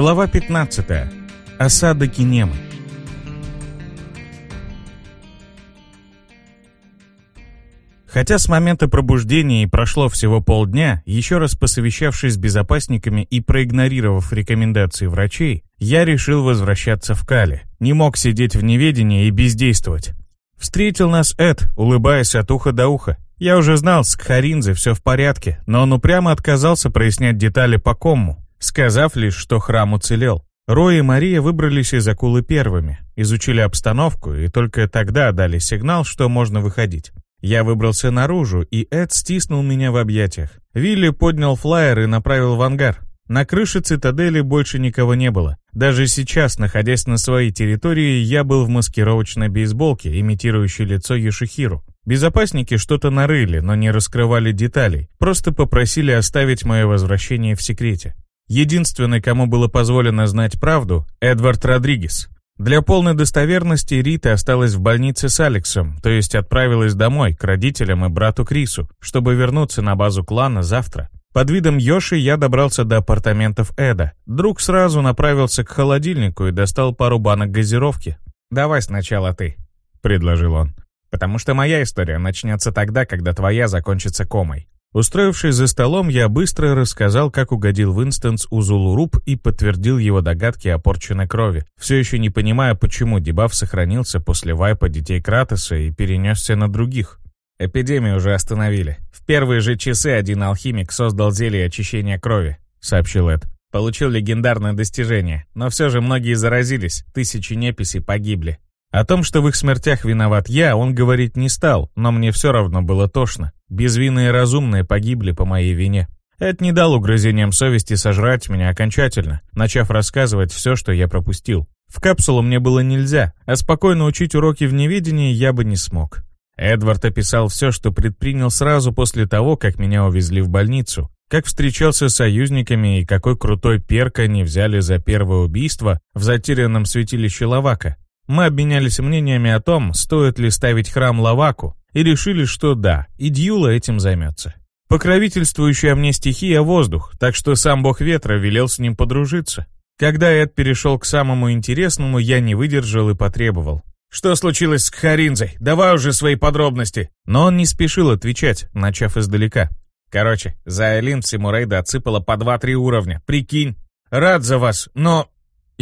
Глава 15. Осада Кинемы. Хотя с момента пробуждения и прошло всего полдня, еще раз посовещавшись с безопасниками и проигнорировав рекомендации врачей, я решил возвращаться в Кали. Не мог сидеть в неведении и бездействовать. Встретил нас Эд, улыбаясь от уха до уха. Я уже знал, с Кхаринзе все в порядке, но он упрямо отказался прояснять детали по кому, сказав лишь, что храм уцелел. Рой и Мария выбрались из акулы первыми, изучили обстановку и только тогда дали сигнал, что можно выходить. Я выбрался наружу, и Эд стиснул меня в объятиях. Вилли поднял флайер и направил в ангар. На крыше цитадели больше никого не было. Даже сейчас, находясь на своей территории, я был в маскировочной бейсболке, имитирующей лицо Йошихиру. Безопасники что-то нарыли, но не раскрывали деталей, просто попросили оставить мое возвращение в секрете. Единственный, кому было позволено знать правду, Эдвард Родригес. Для полной достоверности Рита осталась в больнице с Алексом, то есть отправилась домой, к родителям и брату Крису, чтобы вернуться на базу клана завтра. Под видом Йоши я добрался до апартаментов Эда. Друг сразу направился к холодильнику и достал пару банок газировки. «Давай сначала ты», — предложил он. «Потому что моя история начнется тогда, когда твоя закончится комой». Устроившись за столом, я быстро рассказал, как угодил в инстанс у Зулуруб и подтвердил его догадки о порченной крови, все еще не понимая, почему дебаф сохранился после вайпа детей Кратоса и перенесся на других. Эпидемию уже остановили. В первые же часы один алхимик создал зелье очищения крови, сообщил Эд. Получил легендарное достижение, но все же многие заразились, тысячи неписей погибли. О том, что в их смертях виноват я, он говорить не стал, но мне все равно было тошно. Безвинные разумные погибли по моей вине. Это не дал угрызениям совести сожрать меня окончательно, начав рассказывать все, что я пропустил. В капсулу мне было нельзя, а спокойно учить уроки в неведении я бы не смог. Эдвард описал все, что предпринял сразу после того, как меня увезли в больницу, как встречался с союзниками и какой крутой перк они взяли за первое убийство в затерянном святилище Лавака. Мы обменялись мнениями о том, стоит ли ставить храм Лаваку, и решили, что да, и Дьюла этим займется. Покровительствующая мне стихия — воздух, так что сам бог ветра велел с ним подружиться. Когда Эд перешел к самому интересному, я не выдержал и потребовал. «Что случилось с Кхаринзой? Давай уже свои подробности!» Но он не спешил отвечать, начав издалека. Короче, за Айлин всему рейда отсыпала по два-три уровня. Прикинь. Рад за вас, но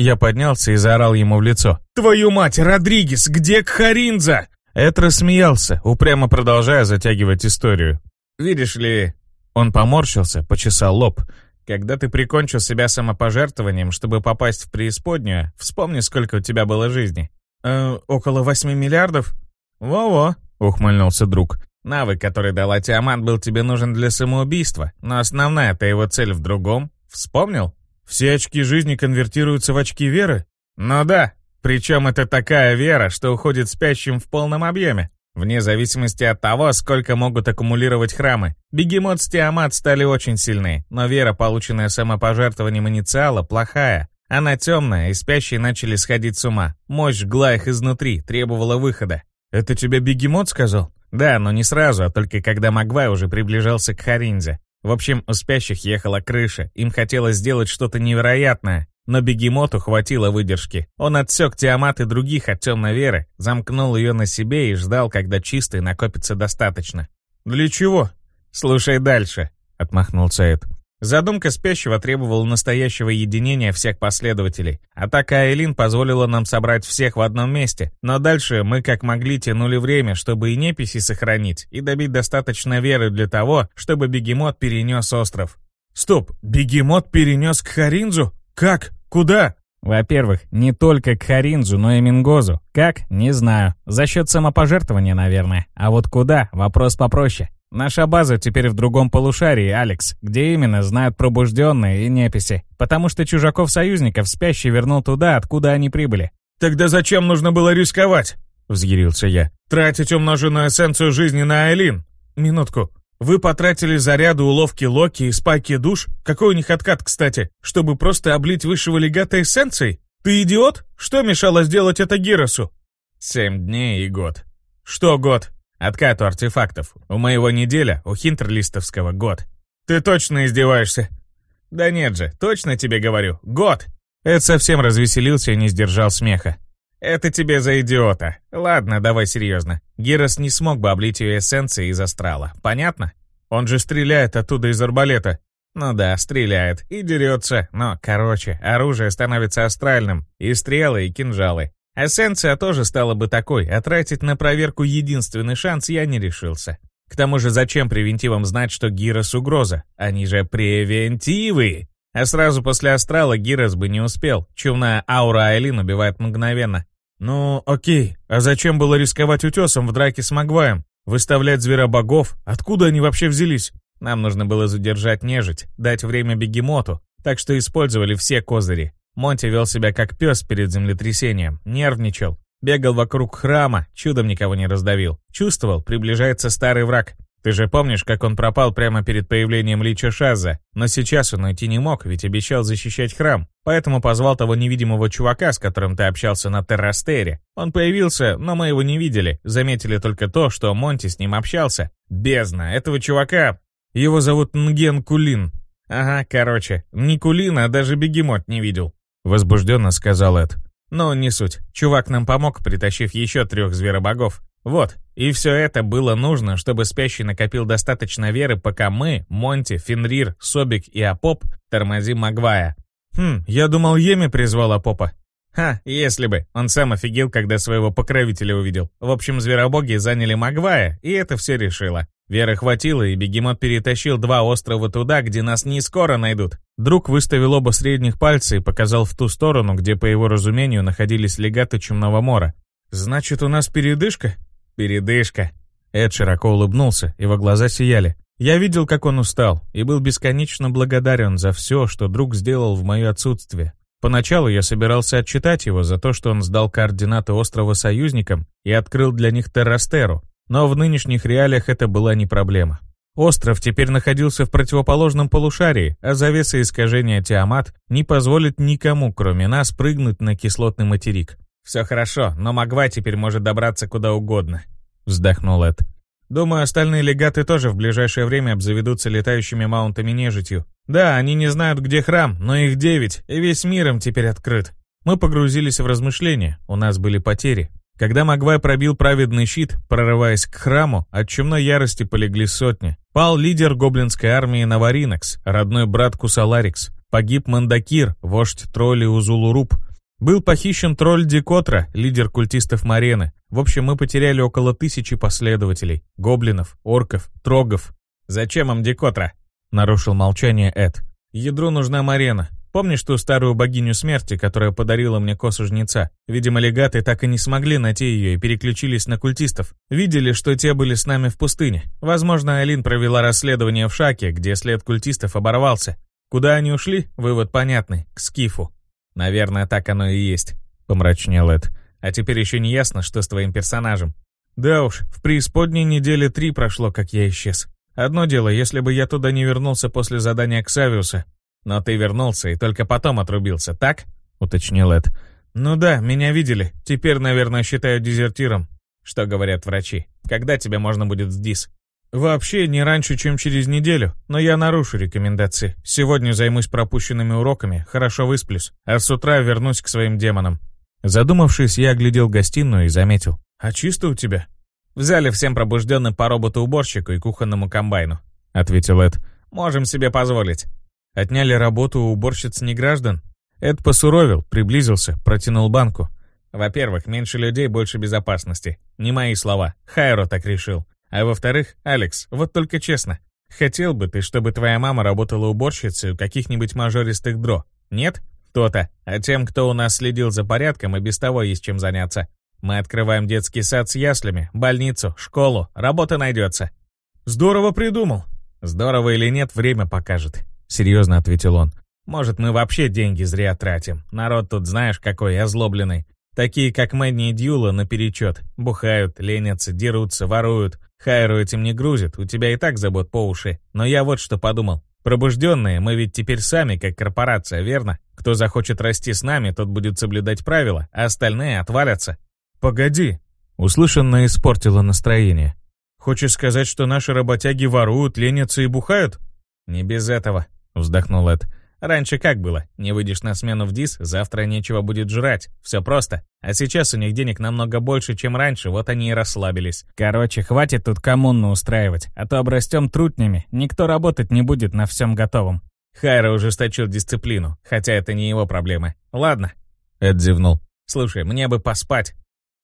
я поднялся и заорал ему в лицо. «Твою мать, Родригес, где Кхаринза?» Эд рассмеялся, упрямо продолжая затягивать историю. «Видишь ли...» Он поморщился, почесал лоб. «Когда ты прикончил себя самопожертвованием, чтобы попасть в преисподнюю, вспомни, сколько у тебя было жизни». «Э, около восьми миллиардов?» «Во-во», — ухмыльнулся друг. «Навык, который дала Тиамат, был тебе нужен для самоубийства, но основная-то его цель в другом. Вспомнил?» Все очки жизни конвертируются в очки веры? Ну да, причем это такая вера, что уходит спящим в полном объеме, вне зависимости от того, сколько могут аккумулировать храмы. Бегемот с Тиамат стали очень сильны, но вера, полученная самопожертвованием инициала, плохая. Она темная, и спящие начали сходить с ума. Мощь жгла их изнутри, требовала выхода. «Это тебе бегемот сказал?» «Да, но не сразу, а только когда Магвай уже приближался к Харинзе. В общем, у спящих ехала крыша, им хотелось сделать что-то невероятное, но бегемоту хватило выдержки. Он отсек Тиамат и других от темной веры, замкнул ее на себе и ждал, когда чистой накопится достаточно. «Для чего?» «Слушай дальше», — отмахнулся Эд. Задумка спящего требовала настоящего единения всех последователей. Атака Айлин позволила нам собрать всех в одном месте, но дальше мы как могли тянули время, чтобы и неписи сохранить, и добить достаточно веры для того, чтобы бегемот перенес остров. Стоп, бегемот перенес к Харинзу? Как? Куда? Во-первых, не только к Харинзу, но и Мингозу. Как? Не знаю. За счет самопожертвования, наверное. А вот куда? Вопрос попроще. Наша база теперь в другом полушарии, Алекс, где именно знают пробужденные и неписи. Потому что чужаков-союзников спящий вернул туда, откуда они прибыли. «Тогда зачем нужно было рисковать?» — взъярился я. «Тратить умноженную эссенцию жизни на Айлин?» «Минутку. Вы потратили заряды уловки Локи и спайки душ? Какой у них откат, кстати? Чтобы просто облить высшего легата эссенцией? Ты идиот? Что мешало сделать это Гиросу?» «Семь дней и год». «Что год?» Откату артефактов. У моего неделя, у хинтерлистовского год. Ты точно издеваешься? Да нет же, точно тебе говорю. Год. Эд совсем развеселился и не сдержал смеха. «Это тебе за идиота. Ладно, давай серьезно. Гирос не смог бы облить ее эссенцией из астрала. Понятно? Он же стреляет оттуда из арбалета. Ну да, стреляет и дерется, но, короче, оружие становится астральным, и стрелы, и кинжалы. Эссенция тоже стала бы такой, а тратить на проверку единственный шанс я не решился. К тому же зачем превентивам знать, что Гирос угроза? Они же превентивы! А сразу после астрала Гирос бы не успел. Чумная аура Айлин убивает мгновенно. Ну, окей, а зачем было рисковать утесом в драке с Магваем? Выставлять зверобогов? Откуда они вообще взялись? Нам нужно было задержать нежить, дать время бегемоту, так что использовали все козыри. Монти вел себя как пес перед землетрясением, нервничал, бегал вокруг храма, чудом никого не раздавил. Чувствовал, приближается старый враг. Ты же помнишь, как он пропал прямо перед появлением Лича Шаза? Но сейчас он уйти не мог, ведь обещал защищать храм. Поэтому позвал того невидимого чувака, с которым ты общался на Террастере. Он появился, но мы его не видели. Заметили только то, что Монти с ним общался. Бездна, этого чувака его зовут Нген Кулин. Ага, короче, не Кулин, а даже бегемот не видел. Возбужденно сказал Эд. Но не суть. Чувак нам помог, притащив еще трех зверобогов. Вот, и все это было нужно, чтобы спящий накопил достаточно веры, пока мы, Монти, Фенрир, Собик и Апоп тормозим Магвая. Хм, я думал, Еми призвал Апопа. Ха, если бы. Он сам офигел, когда своего покровителя увидел. В общем, зверобоги заняли Магвая, и это все решило. Веры хватило, и бегемот перетащил два острова туда, где нас не скоро найдут. Друг выставил оба средних пальца и показал в ту сторону, где, по его разумению, находились легаты Чумного Мора. «Значит, у нас передышка?» «Передышка». Эд широко улыбнулся, его глаза сияли. Я видел, как он устал, и был бесконечно благодарен за все, что друг сделал в мое отсутствие. Поначалу я собирался отчитать его за то, что он сдал координаты острова союзникам и открыл для них Террастеру, но в нынешних реалиях это была не проблема. Остров теперь находился в противоположном полушарии, а завеса искажения Тиамат не позволит никому, кроме нас, прыгнуть на кислотный материк. «Все хорошо, но Магва теперь может добраться куда угодно», — вздохнул Эд. «Думаю, остальные легаты тоже в ближайшее время обзаведутся летающими маунтами нежитью. Да, они не знают, где храм, но их девять, и весь мир им теперь открыт. Мы погрузились в размышления, у нас были потери, когда Магвай пробил праведный щит, прорываясь к храму, от чумной ярости полегли сотни. Пал лидер гоблинской армии Наваринекс, родной брат Кусаларикс. Погиб Мандакир, вождь тролли Узулуруп. Был похищен тролль Дикотра, лидер культистов Марены. В общем, мы потеряли около тысячи последователей. Гоблинов, орков, трогов. «Зачем им Дикотра?» — нарушил молчание Эд. «Ядру нужна Марена. Помнишь ту старую богиню смерти, которая подарила мне косу жнеца? Видимо, легаты так и не смогли найти ее и переключились на культистов. Видели, что те были с нами в пустыне. Возможно, Алин провела расследование в Шаке, где след культистов оборвался. Куда они ушли? Вывод понятный. К Скифу. Наверное, так оно и есть, помрачнел Эд. А теперь еще не ясно, что с твоим персонажем. Да уж, в преисподней неделе три прошло, как я исчез. Одно дело, если бы я туда не вернулся после задания Ксавиуса, «Но ты вернулся и только потом отрубился, так?» — уточнил Эд. «Ну да, меня видели. Теперь, наверное, считают дезертиром». «Что говорят врачи? Когда тебе можно будет сдис?» «Вообще не раньше, чем через неделю, но я нарушу рекомендации. Сегодня займусь пропущенными уроками, хорошо высплюсь, а с утра вернусь к своим демонам». Задумавшись, я оглядел гостиную и заметил. «А чисто у тебя?» «Взяли всем пробужденным по роботу-уборщику и кухонному комбайну», — ответил Эд. «Можем себе позволить. Отняли работу у уборщиц неграждан? Эд посуровил, приблизился, протянул банку. Во-первых, меньше людей, больше безопасности. Не мои слова. Хайро так решил. А во-вторых, Алекс, вот только честно. Хотел бы ты, чтобы твоя мама работала уборщицей у каких-нибудь мажористых дро? Нет? То-то. А тем, кто у нас следил за порядком, и без того есть чем заняться. Мы открываем детский сад с яслями, больницу, школу. Работа найдется. Здорово придумал. Здорово или нет, время покажет. — серьезно ответил он. «Может, мы вообще деньги зря тратим. Народ тут знаешь какой, озлобленный. Такие, как Мэнни и Дьюла, наперечет. Бухают, ленятся, дерутся, воруют. Хайру этим не грузит, у тебя и так забот по уши. Но я вот что подумал. Пробужденные, мы ведь теперь сами как корпорация, верно? Кто захочет расти с нами, тот будет соблюдать правила, а остальные отвалятся. Погоди. Услышанное испортило настроение. Хочешь сказать, что наши работяги воруют, ленятся и бухают? Не без этого. — вздохнул Эд. Раньше как было? Не выйдешь на смену в ДИС, завтра нечего будет жрать. Все просто. А сейчас у них денег намного больше, чем раньше, вот они и расслабились. Короче, хватит тут коммуну устраивать, а то обрастем трутнями. Никто работать не будет на всем готовом. Хайра ужесточил дисциплину, хотя это не его проблемы. Ладно. Эд зевнул. Слушай, мне бы поспать.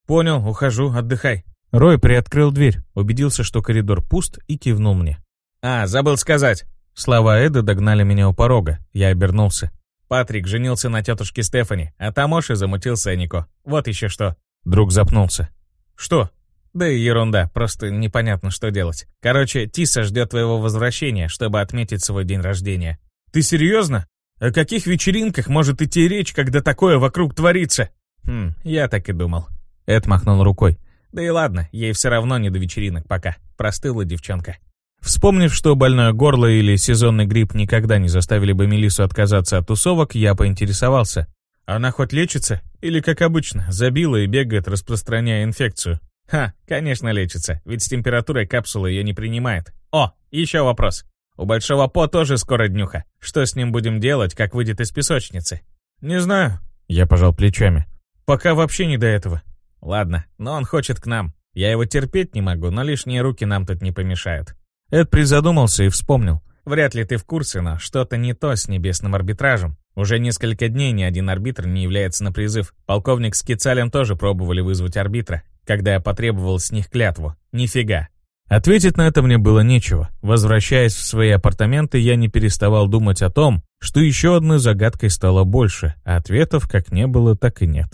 Понял, ухожу, отдыхай. Рой приоткрыл дверь, убедился, что коридор пуст, и кивнул мне. А, забыл сказать. Слова Эда догнали меня у порога. Я обернулся. Патрик женился на тетушке Стефани, а Тамоши замутил Сэнику. Вот еще что. Друг запнулся. Что? Да ерунда, просто непонятно, что делать. Короче, Тиса ждет твоего возвращения, чтобы отметить свой день рождения. Ты серьезно? О каких вечеринках может идти речь, когда такое вокруг творится? Хм, я так и думал. Эд махнул рукой. Да и ладно, ей все равно не до вечеринок пока. Простыла девчонка. Вспомнив, что больное горло или сезонный грипп никогда не заставили бы Мелису отказаться от тусовок, я поинтересовался. Она хоть лечится? Или, как обычно, забила и бегает, распространяя инфекцию? Ха, конечно лечится, ведь с температурой капсулы ее не принимает. О, еще вопрос. У Большого По тоже скоро днюха. Что с ним будем делать, как выйдет из песочницы? Не знаю. Я пожал плечами. Пока вообще не до этого. Ладно, но он хочет к нам. Я его терпеть не могу, но лишние руки нам тут не помешают. Эд призадумался и вспомнил. Вряд ли ты в курсе, но что-то не то с небесным арбитражем. Уже несколько дней ни один арбитр не является на призыв. Полковник с Кицалем тоже пробовали вызвать арбитра, когда я потребовал с них клятву. Нифига. Ответить на это мне было нечего. Возвращаясь в свои апартаменты, я не переставал думать о том, что еще одной загадкой стало больше, а ответов как не было, так и нет.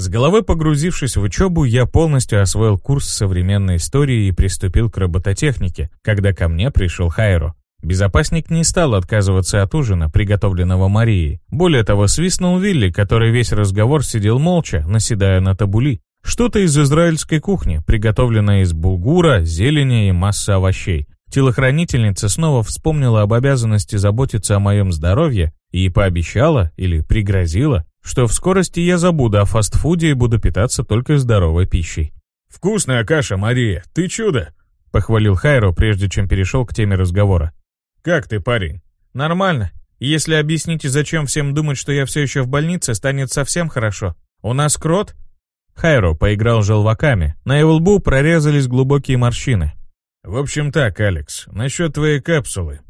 С головой погрузившись в учебу, я полностью освоил курс современной истории и приступил к робототехнике, когда ко мне пришел Хайро. Безопасник не стал отказываться от ужина, приготовленного Марией. Более того, свистнул Вилли, который весь разговор сидел молча, наседая на табули. Что-то из израильской кухни, приготовленное из булгура, зелени и массы овощей. Телохранительница снова вспомнила об обязанности заботиться о моем здоровье и пообещала или пригрозила, что в скорости я забуду о фастфуде и буду питаться только здоровой пищей. «Вкусная каша, Мария, ты чудо!» — похвалил Хайро, прежде чем перешел к теме разговора. «Как ты, парень?» «Нормально. Если объясните, зачем всем думать, что я все еще в больнице, станет совсем хорошо. У нас крот?» Хайро поиграл желваками. На его лбу прорезались глубокие морщины. «В общем так, Алекс, насчет твоей капсулы».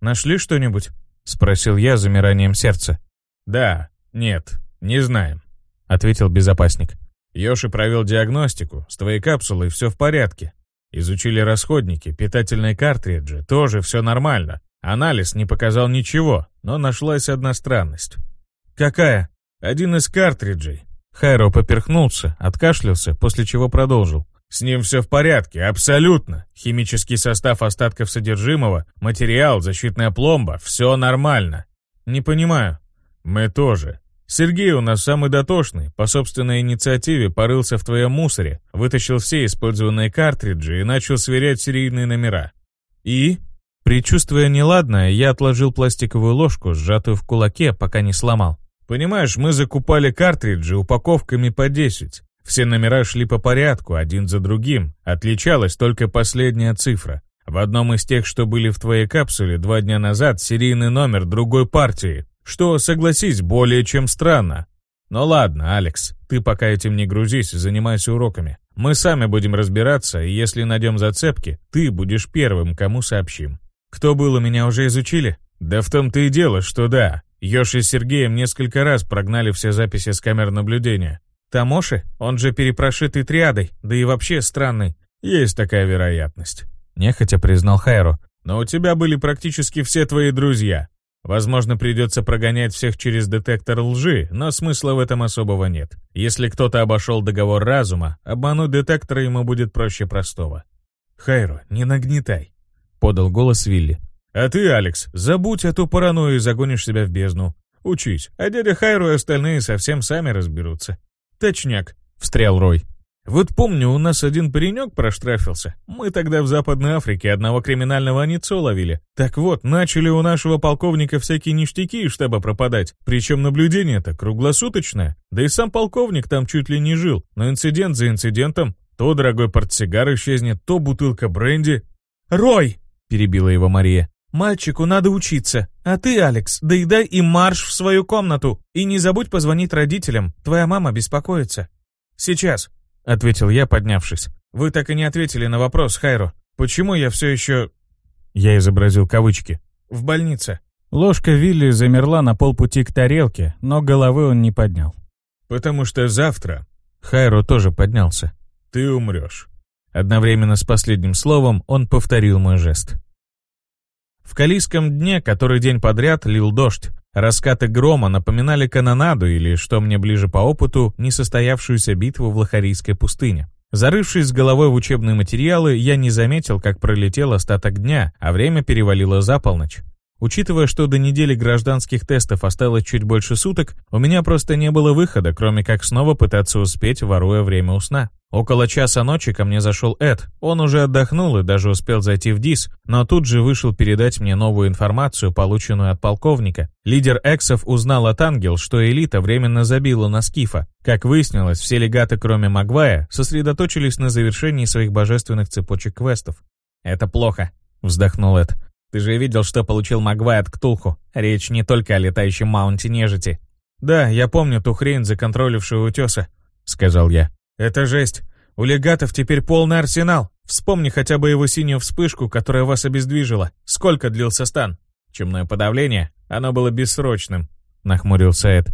«Нашли что-нибудь?» — спросил я замиранием сердца. «Да, «Нет, не знаем», — ответил безопасник. Йоши провел диагностику, с твоей капсулой все в порядке. Изучили расходники, питательные картриджи, тоже все нормально. Анализ не показал ничего, но нашлась одна странность. «Какая?» «Один из картриджей». Хайро поперхнулся, откашлялся, после чего продолжил. «С ним все в порядке, абсолютно. Химический состав остатков содержимого, материал, защитная пломба, все нормально». «Не понимаю». «Мы тоже. Сергей у нас самый дотошный, по собственной инициативе порылся в твоем мусоре, вытащил все использованные картриджи и начал сверять серийные номера. И? Причувствуя неладное, я отложил пластиковую ложку, сжатую в кулаке, пока не сломал. Понимаешь, мы закупали картриджи упаковками по 10. Все номера шли по порядку, один за другим. Отличалась только последняя цифра. В одном из тех, что были в твоей капсуле два дня назад, серийный номер другой партии, что, согласись, более чем странно. Но ладно, Алекс, ты пока этим не грузись, занимайся уроками. Мы сами будем разбираться, и если найдем зацепки, ты будешь первым, кому сообщим. Кто был у меня уже изучили? Да в том-то и дело, что да. Ёши с Сергеем несколько раз прогнали все записи с камер наблюдения. Тамоши? Он же перепрошитый триадой, да и вообще странный. Есть такая вероятность. Нехотя признал Хайро. Но у тебя были практически все твои друзья. Возможно, придется прогонять всех через детектор лжи, но смысла в этом особого нет. Если кто-то обошел договор разума, обмануть детектора ему будет проще простого. «Хайро, не нагнетай», — подал голос Вилли. «А ты, Алекс, забудь эту паранойю и загонишь себя в бездну. Учись, а дядя Хайро и остальные совсем сами разберутся». «Точняк», — встрял Рой. Вот помню, у нас один паренек проштрафился. Мы тогда в Западной Африке одного криминального аницо ловили. Так вот, начали у нашего полковника всякие ништяки из штаба пропадать. Причем наблюдение-то круглосуточное. Да и сам полковник там чуть ли не жил. Но инцидент за инцидентом. То дорогой портсигар исчезнет, то бутылка бренди. «Рой!» — перебила его Мария. «Мальчику надо учиться, а ты, Алекс, доедай и марш в свою комнату. И не забудь позвонить родителям, твоя мама беспокоится». «Сейчас», — ответил я, поднявшись. «Вы так и не ответили на вопрос, Хайро. Почему я все еще...» Я изобразил кавычки. «В больнице». Ложка Вилли замерла на полпути к тарелке, но головы он не поднял. «Потому что завтра...» Хайро тоже поднялся. «Ты умрешь». Одновременно с последним словом он повторил мой жест. В Калийском дне, который день подряд, лил дождь. Раскаты грома напоминали канонаду или, что мне ближе по опыту, несостоявшуюся битву в Лохарийской пустыне. Зарывшись головой в учебные материалы, я не заметил, как пролетел остаток дня, а время перевалило за полночь. Учитывая, что до недели гражданских тестов осталось чуть больше суток, у меня просто не было выхода, кроме как снова пытаться успеть, воруя время у сна. Около часа ночи ко мне зашел Эд. Он уже отдохнул и даже успел зайти в ДИС, но тут же вышел передать мне новую информацию, полученную от полковника. Лидер Эксов узнал от Ангел, что элита временно забила на Скифа. Как выяснилось, все легаты, кроме Магвая, сосредоточились на завершении своих божественных цепочек квестов. «Это плохо», — вздохнул Эд. Ты же видел, что получил Магвай от Ктулху. Речь не только о летающем маунте нежити. «Да, я помню ту хрень, законтролившую утеса», — сказал я. «Это жесть. У легатов теперь полный арсенал. Вспомни хотя бы его синюю вспышку, которая вас обездвижила. Сколько длился стан?» «Чумное подавление? Оно было бессрочным», — нахмурился Эд.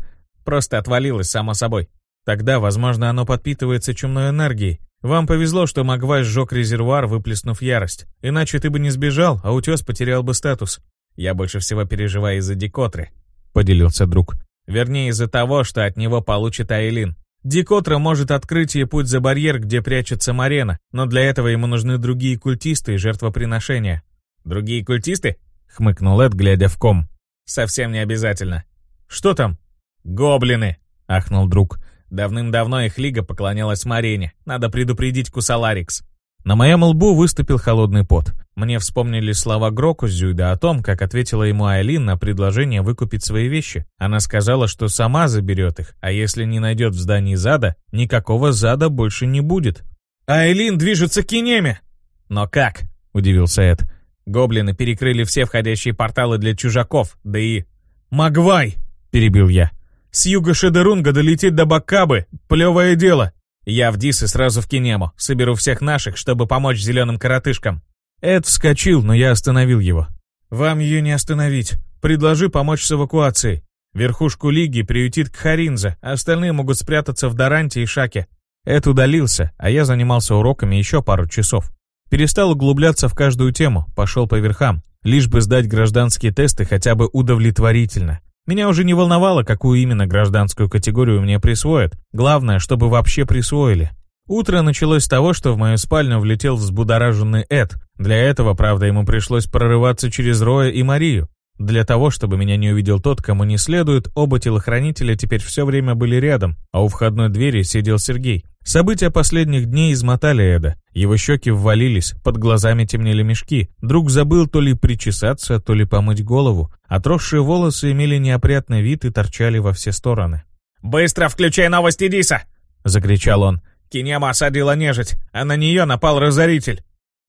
«Просто отвалилось само собой. Тогда, возможно, оно подпитывается чумной энергией. Вам повезло, что Магвай сжег резервуар, выплеснув ярость. Иначе ты бы не сбежал, а утес потерял бы статус. Я больше всего переживаю из-за Дикотры, — поделился друг. Вернее, из-за того, что от него получит Айлин. Дикотра может открыть ей путь за барьер, где прячется Марена, но для этого ему нужны другие культисты и жертвоприношения. «Другие культисты?» — хмыкнул Эд, глядя в ком. «Совсем не обязательно». «Что там?» «Гоблины!» — ахнул друг. Давным-давно их лига поклонялась Марене. Надо предупредить Кусаларикс. На моем лбу выступил холодный пот. Мне вспомнили слова Грокузюйда о том, как ответила ему Айлин на предложение выкупить свои вещи. Она сказала, что сама заберет их, а если не найдет в здании зада, никакого зада больше не будет. «Айлин движется к Кинеме!» «Но как?» — удивился Эд. «Гоблины перекрыли все входящие порталы для чужаков, да и...» «Магвай!» — перебил я. С юга Шедерунга долететь до Баккабы — плевое дело. Я в Дис и сразу в Кинему. Соберу всех наших, чтобы помочь зеленым коротышкам». Эд вскочил, но я остановил его. «Вам ее не остановить. Предложи помочь с эвакуацией. Верхушку лиги приютит Кхаринза, а остальные могут спрятаться в Даранте и Шаке». Эд удалился, а я занимался уроками еще пару часов. Перестал углубляться в каждую тему, пошел по верхам, лишь бы сдать гражданские тесты хотя бы удовлетворительно. Меня уже не волновало, какую именно гражданскую категорию мне присвоят. Главное, чтобы вообще присвоили. Утро началось с того, что в мою спальню влетел взбудораженный Эд. Для этого, правда, ему пришлось прорываться через Роя и Марию. Для того, чтобы меня не увидел тот, кому не следует, оба телохранителя теперь все время были рядом, а у входной двери сидел Сергей. События последних дней измотали Эда. Его щеки ввалились, под глазами темнели мешки. Друг забыл то ли причесаться, то ли помыть голову. Отросшие волосы имели неопрятный вид и торчали во все стороны. «Быстро включай новости Диса!» — закричал он. «Кинема осадила нежить, а на нее напал разоритель!»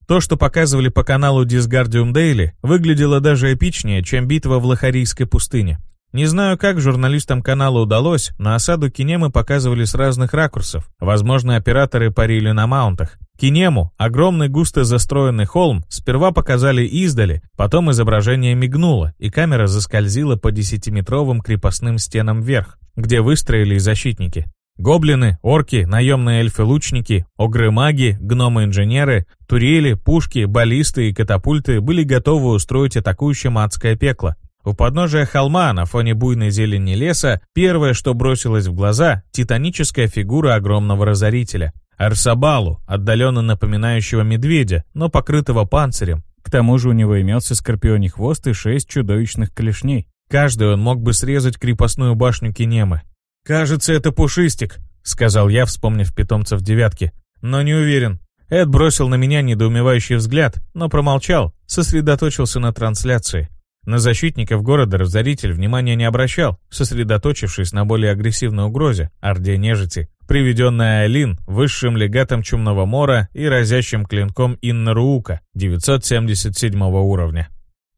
То, что показывали по каналу Disgardium Daily, выглядело даже эпичнее, чем битва в Лохарийской пустыне. Не знаю, как журналистам канала удалось, но осаду Кинемы показывали с разных ракурсов. Возможно, операторы парили на маунтах. Кинему, огромный густо застроенный холм, сперва показали издали, потом изображение мигнуло, и камера заскользила по десятиметровым крепостным стенам вверх, где выстроились защитники. Гоблины, орки, наемные эльфы-лучники, огры-маги, гномы-инженеры, турели, пушки, баллисты и катапульты были готовы устроить атакующим адское пекло. У подножия холма, на фоне буйной зелени леса, первое, что бросилось в глаза, титаническая фигура огромного разорителя. Арсабалу, отдаленно напоминающего медведя, но покрытого панцирем. К тому же у него имелся скорпионий хвост и шесть чудовищных клешней. Каждый он мог бы срезать крепостную башню Кинемы. «Кажется, это Пушистик», — сказал я, вспомнив питомцев девятки. «Но не уверен». Эд бросил на меня недоумевающий взгляд, но промолчал, сосредоточился на трансляции. На защитников города разоритель внимания не обращал, сосредоточившись на более агрессивной угрозе – Орде Нежити, приведенная Айлин высшим легатом Чумного Мора и разящим клинком Инна Руука 977 уровня.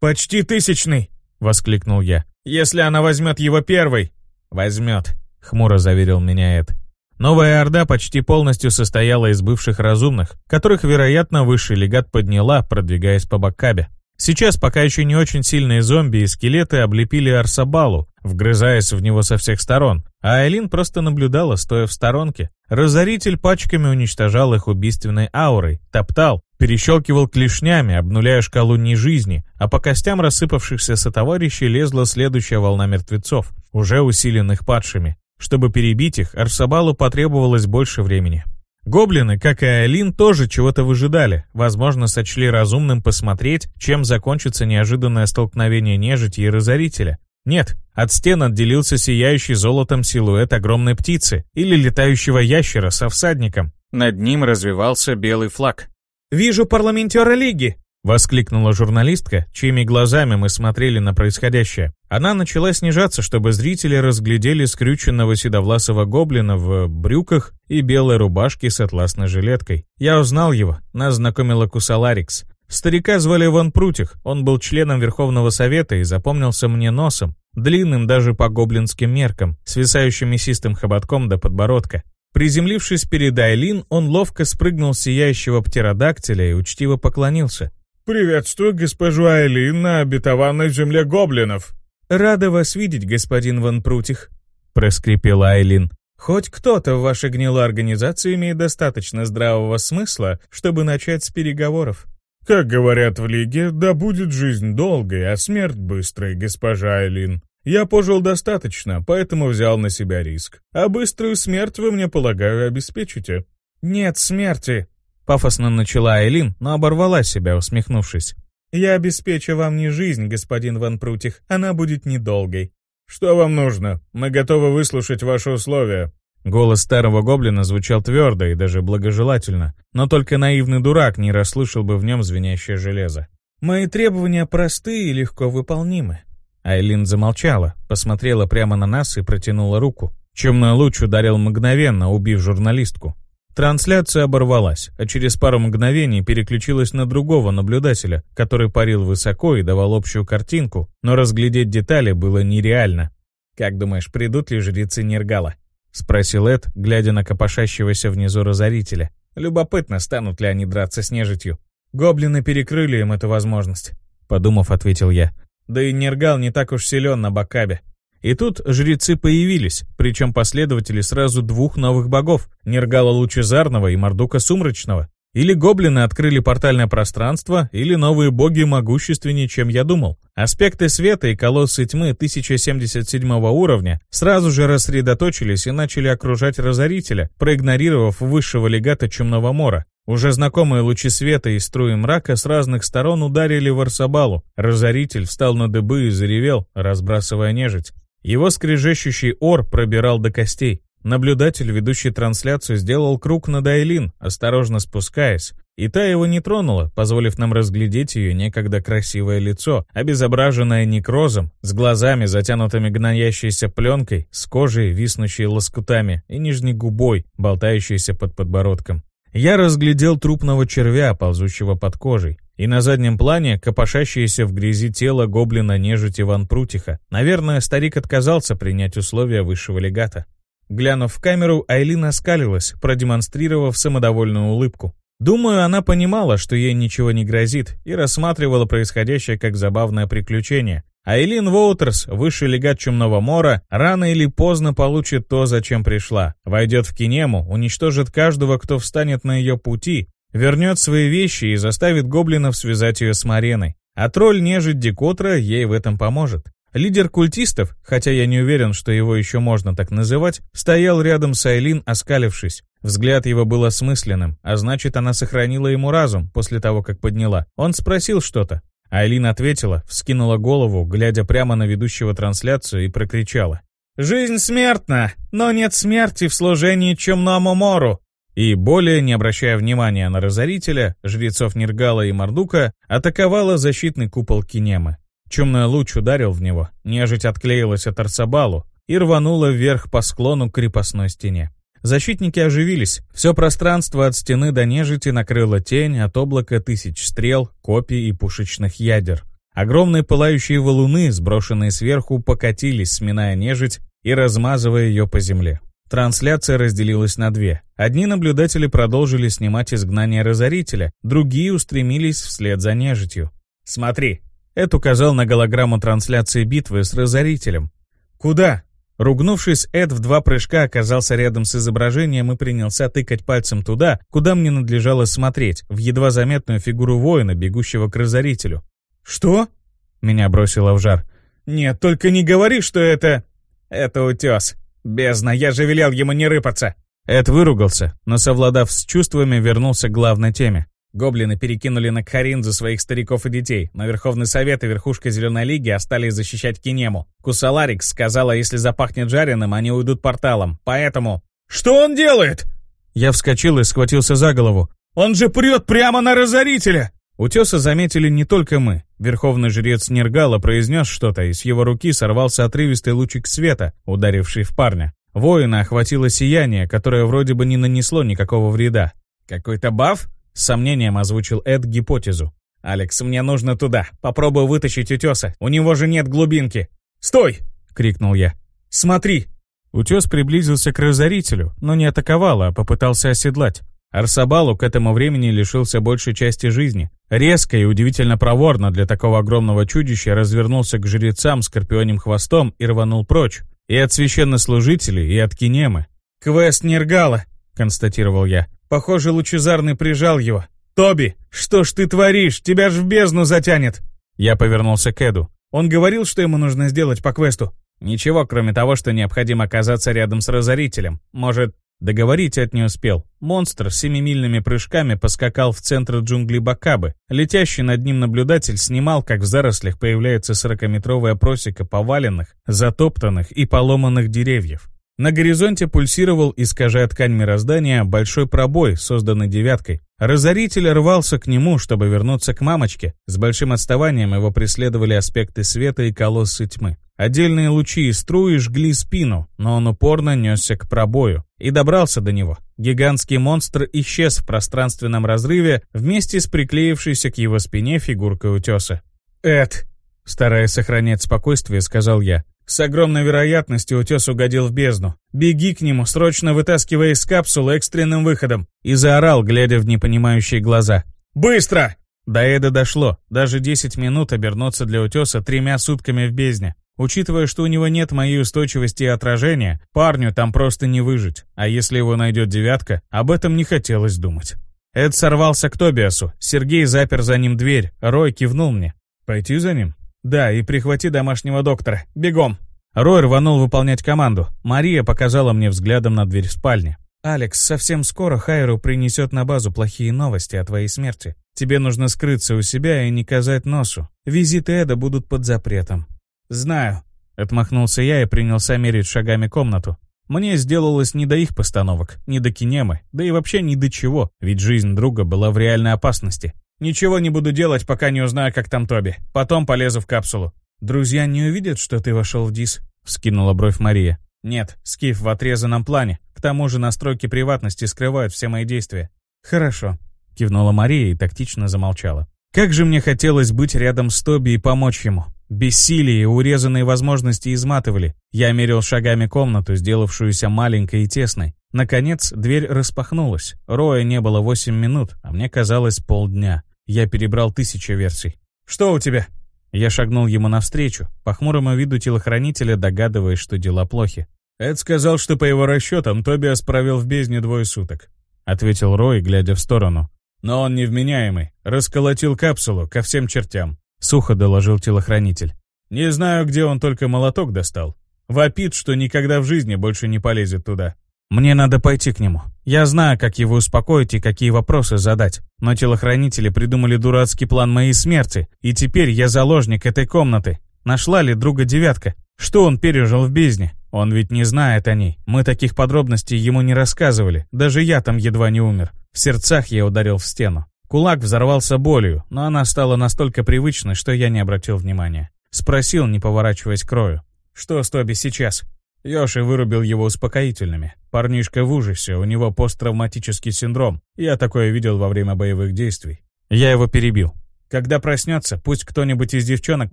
«Почти тысячный!» — воскликнул я. «Если она возьмет его первой!» «Возьмет», — хмуро заверил меня Эд. Новая Орда почти полностью состояла из бывших разумных, которых, вероятно, высший легат подняла, продвигаясь по Баккабе. Сейчас пока еще не очень сильные зомби и скелеты облепили Арсабалу, вгрызаясь в него со всех сторон, а Айлин просто наблюдала, стоя в сторонке. Разоритель пачками уничтожал их убийственной аурой, топтал, перещелкивал клешнями, обнуляя шкалу жизни, а по костям рассыпавшихся сотоварищей лезла следующая волна мертвецов, уже усиленных падшими. Чтобы перебить их, Арсабалу потребовалось больше времени. Гоблины, как и Айлин, тоже чего-то выжидали, возможно, сочли разумным посмотреть, чем закончится неожиданное столкновение нежити и разорителя. Нет, от стен отделился сияющий золотом силуэт огромной птицы или летающего ящера со всадником. Над ним развивался белый флаг. «Вижу парламентера Лиги!» Воскликнула журналистка, чьими глазами мы смотрели на происходящее. Она начала снижаться, чтобы зрители разглядели скрюченного седовласого гоблина в брюках и белой рубашке с атласной жилеткой. Я узнал его, нас знакомила Кусаларикс. Старика звали Ван Прутих, он был членом Верховного Совета и запомнился мне носом, длинным даже по гоблинским меркам, свисающим мясистым хоботком до подбородка. Приземлившись перед Айлин, он ловко спрыгнул с сияющего птеродактиля и учтиво поклонился. «Приветствую госпожу Айлин на обетованной земле гоблинов!» «Рада вас видеть, господин Ван Прутих», — проскрипела Айлин. «Хоть кто-то в вашей гнилой организации имеет достаточно здравого смысла, чтобы начать с переговоров». «Как говорят в Лиге, да будет жизнь долгой, а смерть быстрой, госпожа Айлин. Я пожил достаточно, поэтому взял на себя риск. А быструю смерть вы мне, полагаю, обеспечите». «Нет смерти», Пафосно начала Айлин, но оборвала себя, усмехнувшись. «Я обеспечу вам не жизнь, господин Ван Прутих, она будет недолгой». «Что вам нужно? Мы готовы выслушать ваши условия». Голос старого гоблина звучал твердо и даже благожелательно, но только наивный дурак не расслышал бы в нем звенящее железо. «Мои требования просты и легко выполнимы». Айлин замолчала, посмотрела прямо на нас и протянула руку. Чемный луч ударил мгновенно, убив журналистку. Трансляция оборвалась, а через пару мгновений переключилась на другого наблюдателя, который парил высоко и давал общую картинку, но разглядеть детали было нереально. «Как думаешь, придут ли жрецы Нергала?» — спросил Эд, глядя на копошащегося внизу разорителя. «Любопытно, станут ли они драться с нежитью. Гоблины перекрыли им эту возможность», — подумав, ответил я. «Да и Нергал не так уж силен на Бакабе. И тут жрецы появились, причем последователи сразу двух новых богов — Нергала Лучезарного и Мордука Сумрачного. Или гоблины открыли портальное пространство, или новые боги могущественнее, чем я думал. Аспекты света и колоссы тьмы 1077 уровня сразу же рассредоточились и начали окружать Разорителя, проигнорировав высшего легата Чумного Мора. Уже знакомые лучи света и струи мрака с разных сторон ударили в Арсабалу. Разоритель встал на дыбы и заревел, разбрасывая нежить. Его скрежещущий ор пробирал до костей. Наблюдатель, ведущий трансляцию, сделал круг над Айлин, осторожно спускаясь, и та его не тронула, позволив нам разглядеть ее некогда красивое лицо, обезображенное некрозом, с глазами, затянутыми гноящейся пленкой, с кожей, виснущей лоскутами, и нижней губой, болтающейся под подбородком. Я разглядел трупного червя, ползущего под кожей. И на заднем плане копошащееся в грязи тело гоблина нежити Ван Прутиха. Наверное, старик отказался принять условия высшего легата. Глянув в камеру, Айлин оскалилась, продемонстрировав самодовольную улыбку. Думаю, она понимала, что ей ничего не грозит, и рассматривала происходящее как забавное приключение. Айлин Воутерс, высший легат Чумного Мора, рано или поздно получит то, зачем пришла. Войдет в Кинему, уничтожит каждого, кто встанет на ее пути, вернет свои вещи и заставит гоблинов связать ее с Мареной. А тролль нежить Декотра ей в этом поможет. Лидер культистов, хотя я не уверен, что его еще можно так называть, стоял рядом с Айлин, оскалившись. Взгляд его был осмысленным, а значит, она сохранила ему разум после того, как подняла. Он спросил что-то. Айлин ответила, вскинула голову, глядя прямо на ведущего трансляцию и прокричала. «Жизнь смертна, но нет смерти в служении Чумному Мору. И, более не обращая внимания на разорителя, жрецов Нергала и Мордука, атаковала защитный купол Кинемы. Чумный луч ударил в него, нежить отклеилась от Арсабалу и рванула вверх по склону к крепостной стене. Защитники оживились, все пространство от стены до нежити накрыло тень от облака тысяч стрел, копий и пушечных ядер. Огромные пылающие валуны, сброшенные сверху, покатились, сминая нежить и размазывая ее по земле. Трансляция разделилась на две. Одни наблюдатели продолжили снимать изгнание Разорителя, другие устремились вслед за нежитью. «Смотри!» Эд указал на голограмму трансляции битвы с Разорителем. «Куда?» Ругнувшись, Эд в два прыжка оказался рядом с изображением и принялся тыкать пальцем туда, куда мне надлежало смотреть, в едва заметную фигуру воина, бегущего к Разорителю. «Что?» — меня бросило в жар. «Нет, только не говори, что это...» «Это утес. Бездна, я же велел ему не рыпаться!» Эд выругался, но, совладав с чувствами, вернулся к главной теме. Гоблины перекинули на Кхарин за своих стариков и детей, но Верховный Совет и верхушка Зеленой Лиги остались защищать Кинему. Кусаларикс сказала, если запахнет жареным, они уйдут порталом, поэтому... «Что он делает?» Я вскочил и схватился за голову. «Он же прет прямо на Разорителя!» Утеса заметили не только мы. Верховный жрец Нергала произнес что-то, и с его руки сорвался отрывистый лучик света, ударивший в парня. Воина охватило сияние, которое вроде бы не нанесло никакого вреда. «Какой-то баф?» — с сомнением озвучил Эд гипотезу. «Алекс, мне нужно туда. Попробую вытащить утеса. У него же нет глубинки». «Стой!» — крикнул я. «Смотри!» Утес приблизился к разорителю, но не атаковал, а попытался оседлать. Арсабалу к этому времени лишился большей части жизни. Резко и удивительно проворно для такого огромного чудища развернулся к жрецам скорпионим хвостом и рванул прочь. И от священнослужителей, и от кинемы. «Квест Нергала», — констатировал я. «Похоже, Лучезарный прижал его. Тоби, что ж ты творишь? Тебя ж в бездну затянет!» Я повернулся к Эду. Он говорил, что ему нужно сделать по квесту. Ничего, кроме того, что необходимо оказаться рядом с Разорителем. Может, Договорить от не успел. Монстр семимильными прыжками поскакал в центр джунглей Бакабы. Летящий над ним наблюдатель снимал, как в зарослях появляется сорокаметровая просека поваленных, затоптанных и поломанных деревьев. На горизонте пульсировал, искажая ткань мироздания, большой пробой, созданный девяткой. Разоритель рвался к нему, чтобы вернуться к мамочке. С большим отставанием его преследовали аспекты света и колоссы тьмы. Отдельные лучи и струи жгли спину, но он упорно несся к пробою и добрался до него. Гигантский монстр исчез в пространственном разрыве вместе с приклеившейся к его спине фигуркой утеса. «Эд!» Стараясь сохранять спокойствие, сказал я. С огромной вероятностью утес угодил в бездну. Беги к нему, срочно вытаскивая из капсулы экстренным выходом. И заорал, глядя в непонимающие глаза. «Быстро!» До Эда дошло. Даже 10 минут обернуться для утеса тремя сутками в бездне. Учитывая, что у него нет моей устойчивости и отражения, парню там просто не выжить. А если его найдет девятка, об этом не хотелось думать. Эд сорвался к Тобиасу. Сергей запер за ним дверь. Рой кивнул мне. «Пойти за ним?» «Да, и прихвати домашнего доктора. Бегом!» Рой рванул выполнять команду. Мария показала мне взглядом на дверь спальни. «Алекс, совсем скоро Хайру принесет на базу плохие новости о твоей смерти. Тебе нужно скрыться у себя и не казать носу. Визиты Эда будут под запретом». «Знаю», — отмахнулся я и принялся мерить шагами комнату. Мне сделалось не до их постановок, не до кинемы, да и вообще ни до чего, ведь жизнь друга была в реальной опасности. Ничего не буду делать, пока не узнаю, как там Тоби. Потом полезу в капсулу. Друзья не увидят, что ты вошел в ДИС? Вскинула бровь Мария. Нет, Скиф в отрезанном плане. К тому же настройки приватности скрывают все мои действия. Хорошо. Кивнула Мария и тактично замолчала. Как же мне хотелось быть рядом с Тоби и помочь ему. Бессилие и урезанные возможности изматывали. Я мерил шагами комнату, сделавшуюся маленькой и тесной. Наконец, дверь распахнулась. Роя не было восемь минут, а мне казалось полдня. Я перебрал тысячи версий. «Что у тебя?» Я шагнул ему навстречу, по хмурому виду телохранителя догадываясь, что дела плохи. «Эд сказал, что по его расчетам Тобиас провел в бездне двое суток», — ответил Рой, глядя в сторону. «Но он невменяемый. Расколотил капсулу ко всем чертям», — сухо доложил телохранитель. «Не знаю, где он только молоток достал. Вопит, что никогда в жизни больше не полезет туда. Мне надо пойти к нему. Я знаю, как его успокоить и какие вопросы задать. Но телохранители придумали дурацкий план моей смерти, и теперь я заложник этой комнаты. Нашла ли друга девятка? Что он пережил в бездне? Он ведь не знает о ней. Мы таких подробностей ему не рассказывали. Даже я там едва не умер. В сердцах я ударил в стену. Кулак взорвался болью, но она стала настолько привычной, что я не обратил внимания. Спросил, не поворачиваясь к Рою. «Что с Тоби сейчас?» Йоши вырубил его успокоительными. Парнишка в ужасе, у него посттравматический синдром. Я такое видел во время боевых действий. Я его перебил. Когда проснется, пусть кто-нибудь из девчонок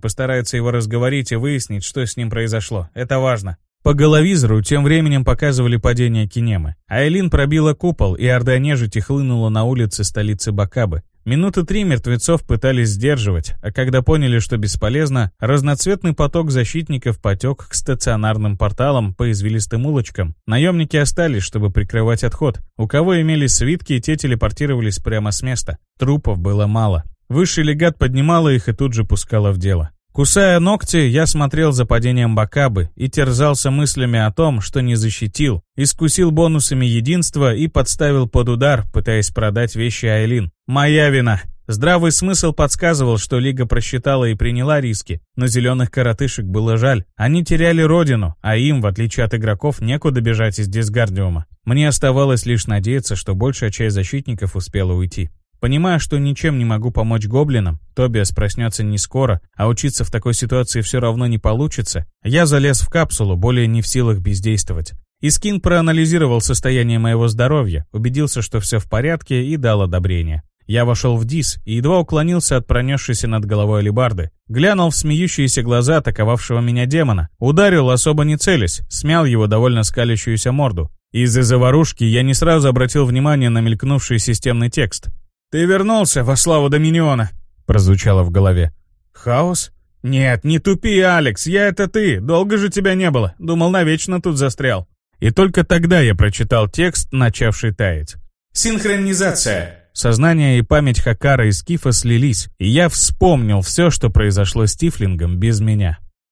постарается его разговорить и выяснить, что с ним произошло. Это важно. По головизору тем временем показывали падение Кинемы. Айлин пробила купол, и орда нежити хлынула на улицы столицы Бакабы. Минуты три мертвецов пытались сдерживать, а когда поняли, что бесполезно, разноцветный поток защитников потек к стационарным порталам по извилистым улочкам. Наемники остались, чтобы прикрывать отход. У кого имели свитки, те телепортировались прямо с места. Трупов было мало. Высший легат поднимала их и тут же пускала в дело. Кусая ногти, я смотрел за падением Бакабы и терзался мыслями о том, что не защитил, искусил бонусами единства и подставил под удар, пытаясь продать вещи Айлин. Моя вина. Здравый смысл подсказывал, что Лига просчитала и приняла риски, но зеленых коротышек было жаль. Они теряли родину, а им, в отличие от игроков, некуда бежать из Дисгардиума. Мне оставалось лишь надеяться, что большая часть защитников успела уйти. Понимая, что ничем не могу помочь гоблинам, Тобиас проснется не скоро, а учиться в такой ситуации все равно не получится, я залез в капсулу, более не в силах бездействовать. Искин проанализировал состояние моего здоровья, убедился, что все в порядке и дал одобрение. Я вошел в дис и едва уклонился от пронесшейся над головой алебарды. Глянул в смеющиеся глаза атаковавшего меня демона. Ударил, особо не целясь, смял его довольно скалящуюся морду. Из-за заварушки я не сразу обратил внимание на мелькнувший системный текст. «Ты вернулся во славу Доминиона!» — прозвучало в голове. «Хаос? Нет, не тупи, Алекс, я это ты, долго же тебя не было, думал, навечно тут застрял». И только тогда я прочитал текст, начавший таять. Синхронизация. Сознание и память Хакара и Скифа слились, и я вспомнил все, что произошло с Тифлингом без меня.